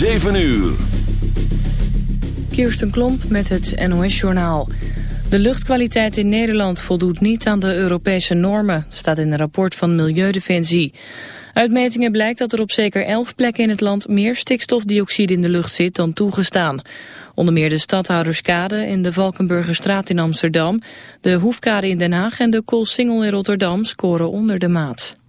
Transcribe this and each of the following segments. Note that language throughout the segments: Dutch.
7 uur. Kirsten Klomp met het NOS-journaal. De luchtkwaliteit in Nederland voldoet niet aan de Europese normen, staat in een rapport van Milieudefensie. Uit metingen blijkt dat er op zeker elf plekken in het land meer stikstofdioxide in de lucht zit dan toegestaan. Onder meer de Stadhouderskade in de Valkenburgerstraat in Amsterdam, de Hoefkade in Den Haag en de Koolsingel in Rotterdam scoren onder de maat.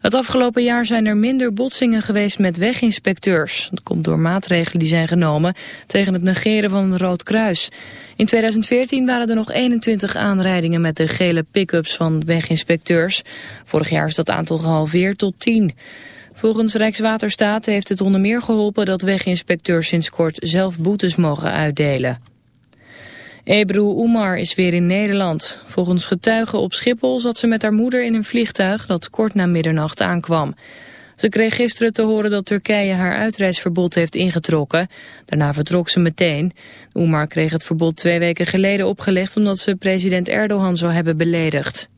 Het afgelopen jaar zijn er minder botsingen geweest met weginspecteurs. Dat komt door maatregelen die zijn genomen tegen het negeren van een rood kruis. In 2014 waren er nog 21 aanrijdingen met de gele pick-ups van weginspecteurs. Vorig jaar is dat aantal gehalveerd tot 10. Volgens Rijkswaterstaat heeft het onder meer geholpen dat weginspecteurs sinds kort zelf boetes mogen uitdelen. Ebru Umar is weer in Nederland. Volgens getuigen op Schiphol zat ze met haar moeder in een vliegtuig dat kort na middernacht aankwam. Ze kreeg gisteren te horen dat Turkije haar uitreisverbod heeft ingetrokken. Daarna vertrok ze meteen. Umar kreeg het verbod twee weken geleden opgelegd omdat ze president Erdogan zou hebben beledigd.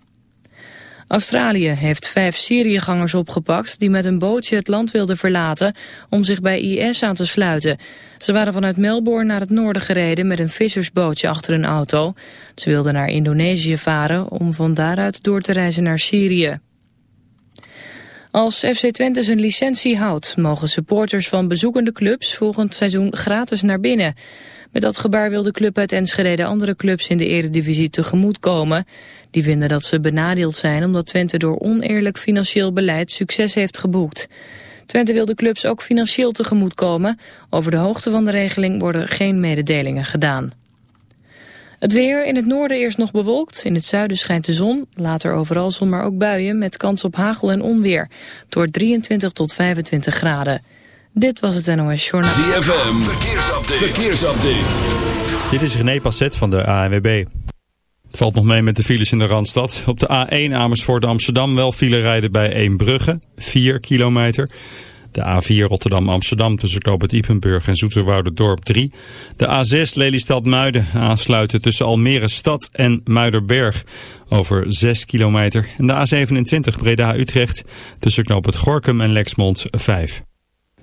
Australië heeft vijf Syriëgangers opgepakt die met een bootje het land wilden verlaten om zich bij IS aan te sluiten. Ze waren vanuit Melbourne naar het noorden gereden met een vissersbootje achter een auto. Ze wilden naar Indonesië varen om van daaruit door te reizen naar Syrië. Als FC Twente zijn licentie houdt, mogen supporters van bezoekende clubs volgend seizoen gratis naar binnen. Met dat gebaar wil de club uit Enschede andere clubs in de eredivisie tegemoetkomen. Die vinden dat ze benadeeld zijn omdat Twente door oneerlijk financieel beleid succes heeft geboekt. Twente wil de clubs ook financieel tegemoetkomen. Over de hoogte van de regeling worden geen mededelingen gedaan. Het weer in het noorden eerst nog bewolkt. In het zuiden schijnt de zon. Later overal zon, maar ook buien met kans op hagel en onweer. Door 23 tot 25 graden. Dit was het NOS Journaal. ZFM, verkeersupdate. verkeersupdate. Dit is René Passet van de ANWB. Het valt nog mee met de files in de Randstad. Op de A1 Amersfoort Amsterdam wel file rijden bij Eembrugge, 4 kilometer. De A4 Rotterdam-Amsterdam tussen Knoop Ipenburg en Dorp 3. De A6 Lelystad-Muiden aansluiten tussen Almere Stad en Muiderberg over 6 kilometer. En de A27 Breda-Utrecht tussen Knoop het Gorkum en Lexmond 5.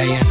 AM.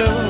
window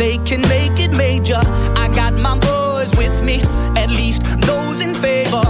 they can make it major. I got my boys with me, at least those in favor.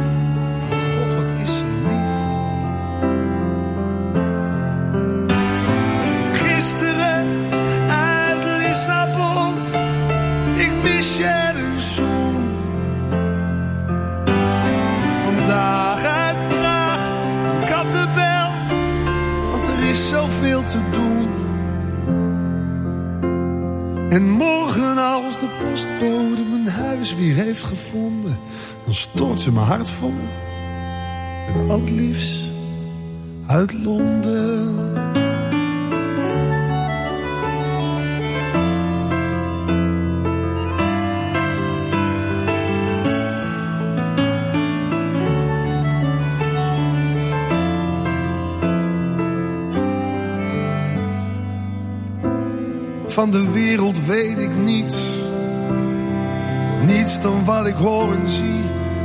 Vol. Met al uit Londen. Van de wereld weet ik niets. Niets dan wat ik hoor en zie.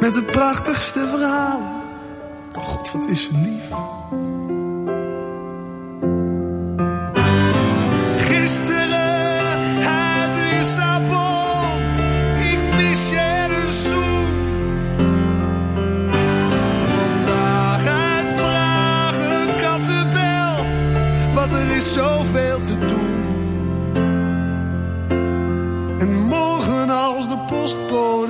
Met de prachtigste verhalen. God, wat is ze lief. Gisteren uit Lissabon. Ik mis je een zoen. Vandaag uit Praag een kattenbel. Want er is zoveel te doen. En morgen als de postbode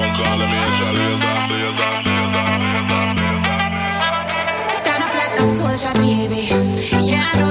baby. Ya no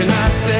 and I say